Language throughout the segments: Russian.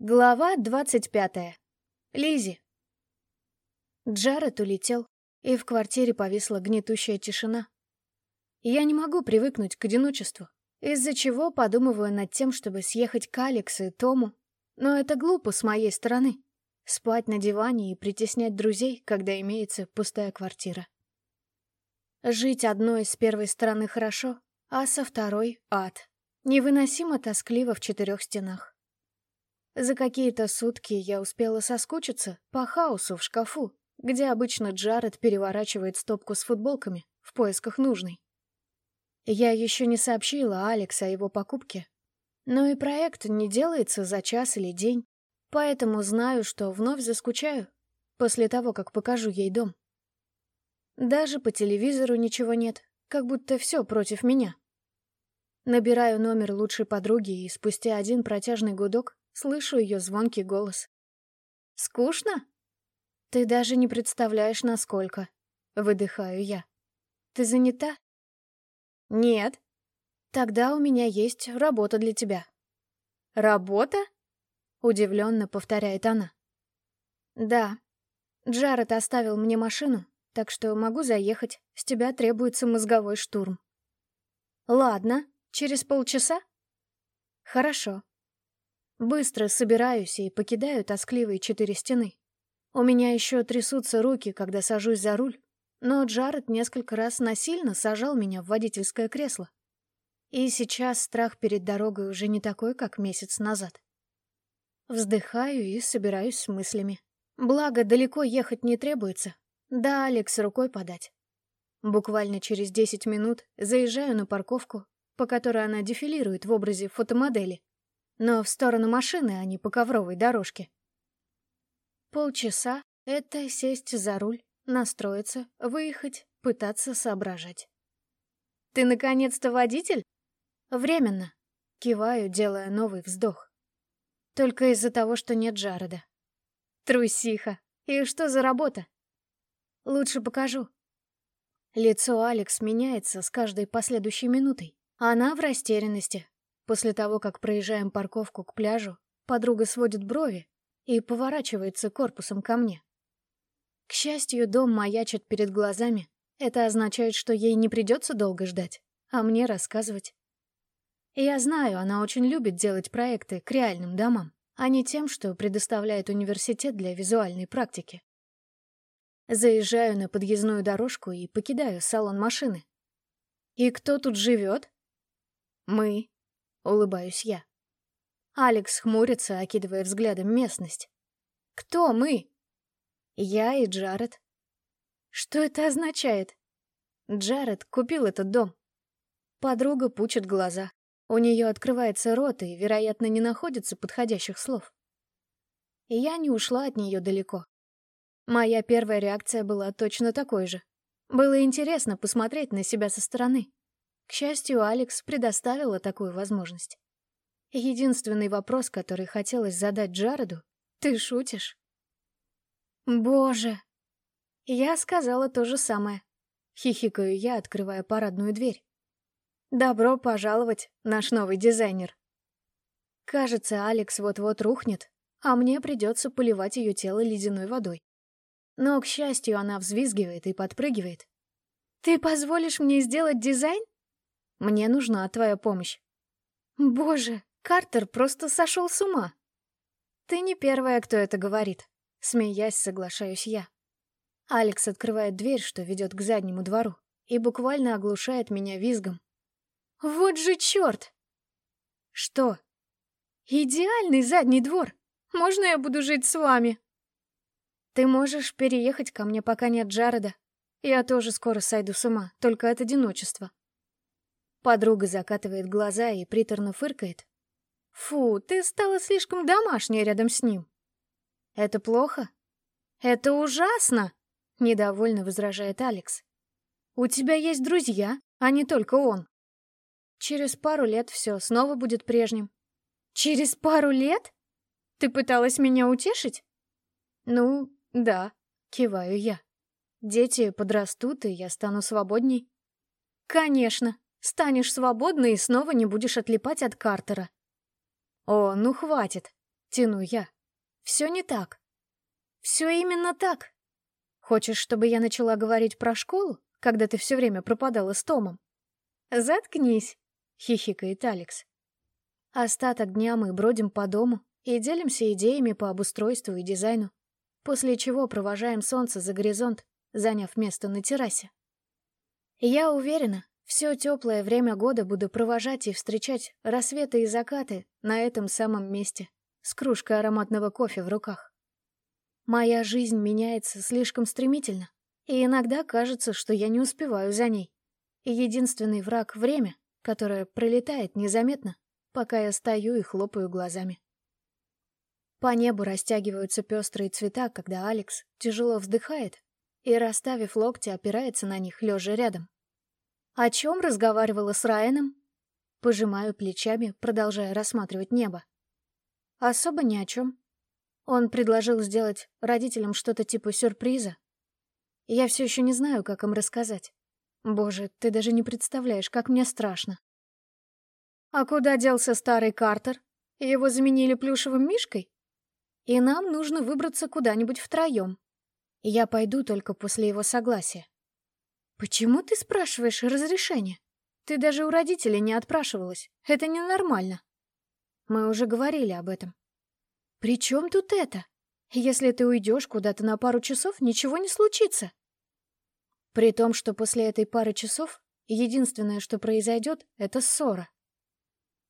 Глава двадцать пятая. Лизи. Джаред улетел, и в квартире повисла гнетущая тишина. Я не могу привыкнуть к одиночеству, из-за чего подумываю над тем, чтобы съехать к Алексу и Тому. Но это глупо с моей стороны — спать на диване и притеснять друзей, когда имеется пустая квартира. Жить одной с первой стороны хорошо, а со второй — ад. Невыносимо тоскливо в четырех стенах. За какие-то сутки я успела соскучиться по хаосу в шкафу, где обычно Джаред переворачивает стопку с футболками в поисках нужной. Я еще не сообщила Алекс о его покупке, но и проект не делается за час или день, поэтому знаю, что вновь заскучаю после того, как покажу ей дом. Даже по телевизору ничего нет, как будто все против меня. Набираю номер лучшей подруги, и спустя один протяжный гудок Слышу ее звонкий голос. «Скучно?» «Ты даже не представляешь, насколько...» Выдыхаю я. «Ты занята?» «Нет». «Тогда у меня есть работа для тебя». «Работа?» Удивленно повторяет она. «Да. Джаред оставил мне машину, так что могу заехать. С тебя требуется мозговой штурм». «Ладно. Через полчаса?» «Хорошо. Быстро собираюсь и покидаю тоскливые четыре стены. У меня еще трясутся руки, когда сажусь за руль, но Джаред несколько раз насильно сажал меня в водительское кресло. И сейчас страх перед дорогой уже не такой, как месяц назад. Вздыхаю и собираюсь с мыслями. Благо, далеко ехать не требуется. Да, Алекс рукой подать. Буквально через десять минут заезжаю на парковку, по которой она дефилирует в образе фотомодели но в сторону машины, а не по ковровой дорожке. Полчаса — это сесть за руль, настроиться, выехать, пытаться соображать. «Ты наконец-то водитель?» «Временно», — киваю, делая новый вздох. «Только из-за того, что нет Джареда». «Трусиха! И что за работа?» «Лучше покажу». Лицо Алекс меняется с каждой последующей минутой. Она в растерянности, После того, как проезжаем парковку к пляжу, подруга сводит брови и поворачивается корпусом ко мне. К счастью, дом маячит перед глазами. Это означает, что ей не придется долго ждать, а мне рассказывать. Я знаю, она очень любит делать проекты к реальным домам, а не тем, что предоставляет университет для визуальной практики. Заезжаю на подъездную дорожку и покидаю салон машины. «И кто тут живет?» «Мы», улыбаюсь я. Алекс хмурится, окидывая взглядом местность. «Кто мы?» «Я и Джаред». «Что это означает?» «Джаред купил этот дом». Подруга пучит глаза. У нее открывается рот, и, вероятно, не находится подходящих слов. И я не ушла от нее далеко. Моя первая реакция была точно такой же. Было интересно посмотреть на себя со стороны. К счастью, Алекс предоставила такую возможность. Единственный вопрос, который хотелось задать Джареду — «Ты шутишь?» «Боже!» Я сказала то же самое. Хихикаю я, открывая парадную дверь. «Добро пожаловать, наш новый дизайнер!» Кажется, Алекс вот-вот рухнет, а мне придется поливать ее тело ледяной водой. Но, к счастью, она взвизгивает и подпрыгивает. «Ты позволишь мне сделать дизайн?» Мне нужна твоя помощь. Боже, Картер просто сошел с ума. Ты не первая, кто это говорит. Смеясь, соглашаюсь я. Алекс открывает дверь, что ведет к заднему двору, и буквально оглушает меня визгом. Вот же черт! Что? Идеальный задний двор! Можно я буду жить с вами? Ты можешь переехать ко мне, пока нет Джареда. Я тоже скоро сойду с ума, только от одиночества. Подруга закатывает глаза и приторно фыркает. «Фу, ты стала слишком домашней рядом с ним». «Это плохо?» «Это ужасно!» — недовольно возражает Алекс. «У тебя есть друзья, а не только он. Через пару лет все снова будет прежним». «Через пару лет? Ты пыталась меня утешить?» «Ну, да», — киваю я. «Дети подрастут, и я стану свободней». «Конечно», Станешь свободной и снова не будешь отлипать от Картера. О, ну хватит. Тяну я. Все не так. Все именно так. Хочешь, чтобы я начала говорить про школу, когда ты все время пропадала с Томом? Заткнись, хихикает Алекс. Остаток дня мы бродим по дому и делимся идеями по обустройству и дизайну, после чего провожаем солнце за горизонт, заняв место на террасе. Я уверена, все теплое время года буду провожать и встречать рассветы и закаты на этом самом месте, с кружкой ароматного кофе в руках. Моя жизнь меняется слишком стремительно, и иногда кажется, что я не успеваю за ней. Единственный враг — время, которое пролетает незаметно, пока я стою и хлопаю глазами. По небу растягиваются пестрые цвета, когда Алекс тяжело вздыхает и, расставив локти, опирается на них, лежа рядом. О чем разговаривала с Райаном? Пожимаю плечами, продолжая рассматривать небо. Особо ни о чем. Он предложил сделать родителям что-то типа сюрприза. Я все еще не знаю, как им рассказать. Боже, ты даже не представляешь, как мне страшно. А куда делся старый Картер? Его заменили плюшевым мишкой? И нам нужно выбраться куда-нибудь втроем. Я пойду только после его согласия. Почему ты спрашиваешь разрешение? Ты даже у родителей не отпрашивалась. Это ненормально. Мы уже говорили об этом. При чем тут это? Если ты уйдешь куда-то на пару часов, ничего не случится. При том, что после этой пары часов единственное, что произойдет, это ссора.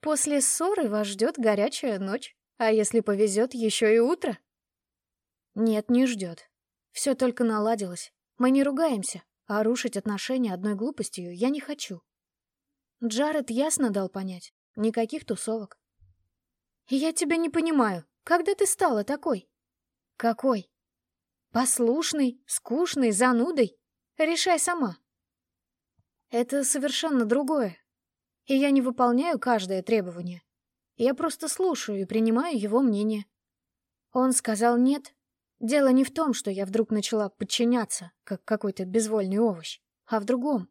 После ссоры вас ждет горячая ночь, а если повезет, еще и утро. Нет, не ждет. Все только наладилось. Мы не ругаемся, а рушить отношения одной глупостью я не хочу. Джаред ясно дал понять. Никаких тусовок. Я тебя не понимаю. Когда ты стала такой? Какой? Послушный, скучный, занудой? Решай сама. Это совершенно другое и я не выполняю каждое требование. Я просто слушаю и принимаю его мнение. Он сказал «нет». Дело не в том, что я вдруг начала подчиняться, как какой-то безвольный овощ, а в другом.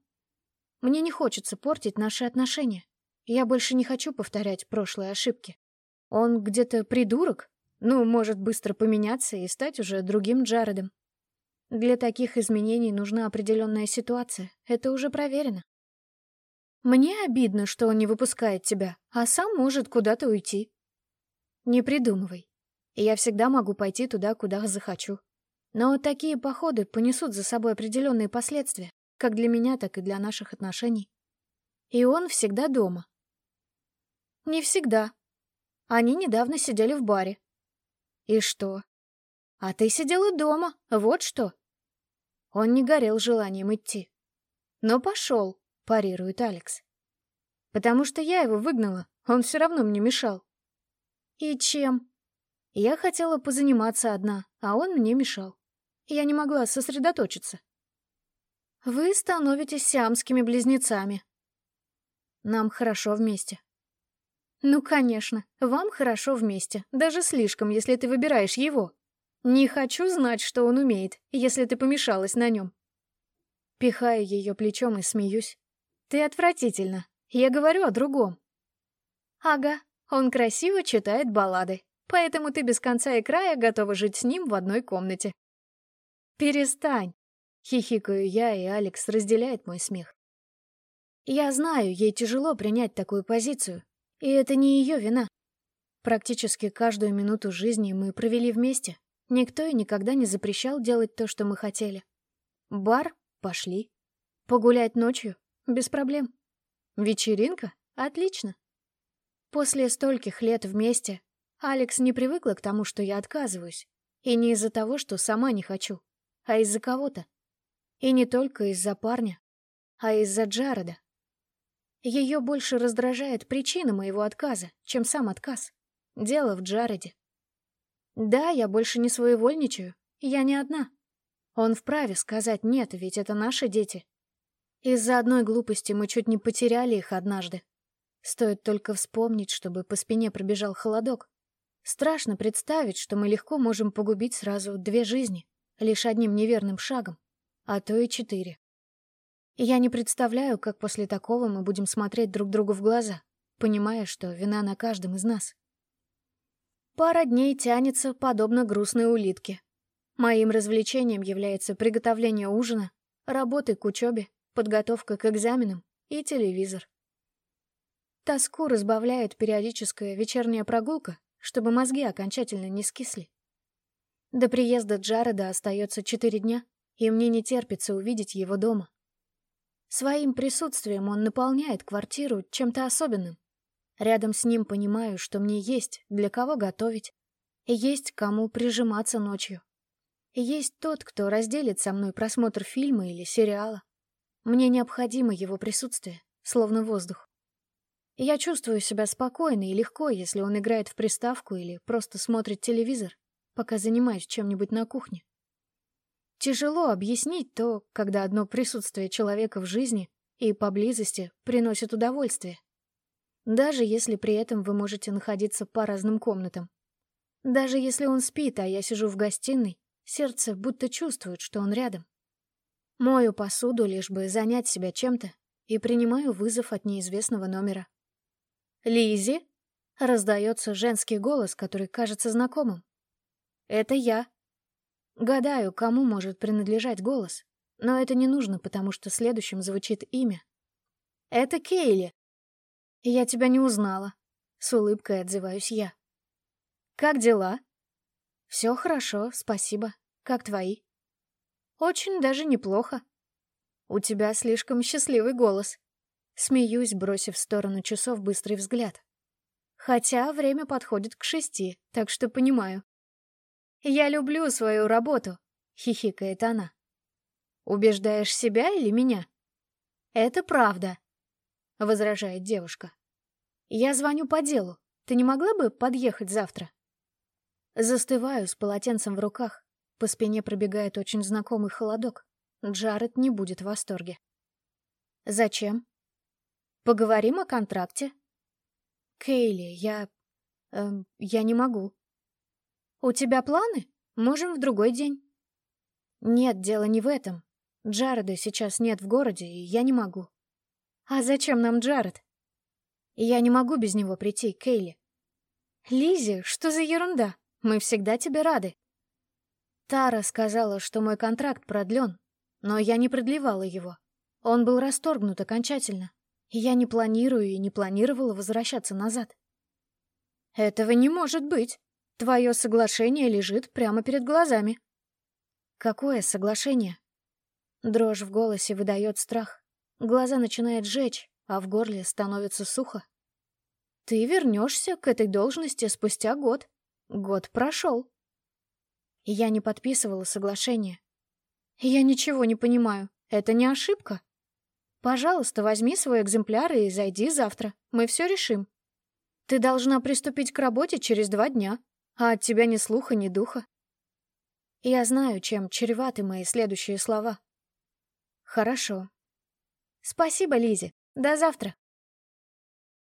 Мне не хочется портить наши отношения. Я больше не хочу повторять прошлые ошибки. Он где-то придурок, ну, может быстро поменяться и стать уже другим Джаредом. Для таких изменений нужна определенная ситуация, это уже проверено. Мне обидно, что он не выпускает тебя, а сам может куда-то уйти. Не придумывай. Я всегда могу пойти туда, куда захочу. Но такие походы понесут за собой определенные последствия, как для меня, так и для наших отношений. И он всегда дома. Не всегда. Они недавно сидели в баре. И что? А ты сидела дома, вот что. Он не горел желанием идти. Но пошел парирует Алекс. Потому что я его выгнала, он все равно мне мешал. И чем? Я хотела позаниматься одна, а он мне мешал. Я не могла сосредоточиться. Вы становитесь сиамскими близнецами. Нам хорошо вместе. Ну, конечно, вам хорошо вместе, даже слишком, если ты выбираешь его. Не хочу знать, что он умеет, если ты помешалась на нем. Пихаю ее плечом и смеюсь. «Ты отвратительно. Я говорю о другом». «Ага, он красиво читает баллады, поэтому ты без конца и края готова жить с ним в одной комнате». «Перестань!» — хихикаю я, и Алекс разделяет мой смех. Я знаю, ей тяжело принять такую позицию, и это не ее вина. Практически каждую минуту жизни мы провели вместе. Никто и никогда не запрещал делать то, что мы хотели. Бар — пошли. Погулять ночью без проблем. Вечеринка? Отлично. После стольких лет вместе Алекс не привыкла к тому, что я отказываюсь. И не из-за того, что сама не хочу, а из-за кого-то. И не только из-за парня, а из-за Джареда. Ее больше раздражает причина моего отказа, чем сам отказ. Дело в Джареде. Да, я больше не своевольничаю, я не одна. Он вправе сказать «нет», ведь это наши дети, из-за одной глупости мы чуть не потеряли их однажды. Стоит только вспомнить, чтобы по спине пробежал холодок. Страшно представить, что мы легко можем погубить сразу две жизни, лишь одним неверным шагом, а то и четыре. я не представляю, как после такого мы будем смотреть друг другу в глаза, понимая, что вина на каждом из нас. Пара дней тянется, подобно грустной улитке. Моим развлечением является приготовление ужина, работы к учебе, подготовка к экзаменам и телевизор. Тоску разбавляет периодическая вечерняя прогулка, чтобы мозги окончательно не скисли. До приезда Джареда остается четыре дня, и мне не терпится увидеть его дома. Своим присутствием он наполняет квартиру чем-то особенным. Рядом с ним понимаю, что мне есть для кого готовить, и есть кому прижиматься ночью. И есть тот, кто разделит со мной просмотр фильма или сериала. Мне необходимо его присутствие, словно воздух. Я чувствую себя спокойно и легко, если он играет в приставку или просто смотрит телевизор, пока занимаюсь чем-нибудь на кухне. Тяжело объяснить то, когда одно присутствие человека в жизни и поблизости приносит удовольствие. Даже если при этом вы можете находиться по разным комнатам. Даже если он спит, а я сижу в гостиной, сердце будто чувствует, что он рядом. Мою посуду, лишь бы занять себя чем-то, и принимаю вызов от неизвестного номера. Лизи раздается женский голос, который кажется знакомым. «Это я», Гадаю, кому может принадлежать голос, но это не нужно, потому что следующим звучит имя. «Это Кейли!» «Я тебя не узнала», — с улыбкой отзываюсь я. «Как дела?» «Все хорошо, спасибо. Как твои?» «Очень даже неплохо. У тебя слишком счастливый голос». Смеюсь, бросив в сторону часов быстрый взгляд. Хотя время подходит к шести, так что понимаю. «Я люблю свою работу», — хихикает она. «Убеждаешь себя или меня?» «Это правда», — возражает девушка. «Я звоню по делу. Ты не могла бы подъехать завтра?» Застываю с полотенцем в руках. По спине пробегает очень знакомый холодок. Джаред не будет в восторге. «Зачем?» «Поговорим о контракте?» «Кейли, я... Эм, я не могу». «У тебя планы? Можем в другой день». «Нет, дело не в этом. Джареда сейчас нет в городе, и я не могу». «А зачем нам Джаред?» «Я не могу без него прийти, Кейли». Лизи, что за ерунда? Мы всегда тебе рады». Тара сказала, что мой контракт продлен, но я не продлевала его. Он был расторгнут окончательно, я не планирую и не планировала возвращаться назад. «Этого не может быть!» Твое соглашение лежит прямо перед глазами. Какое соглашение? Дрожь в голосе выдает страх. Глаза начинают жечь, а в горле становится сухо. Ты вернешься к этой должности спустя год. Год прошел. Я не подписывала соглашение. Я ничего не понимаю. Это не ошибка. Пожалуйста, возьми свой экземпляр и зайди завтра. Мы все решим. Ты должна приступить к работе через два дня а от тебя ни слуха, ни духа. Я знаю, чем чреваты мои следующие слова. Хорошо. Спасибо, Лизе. До завтра.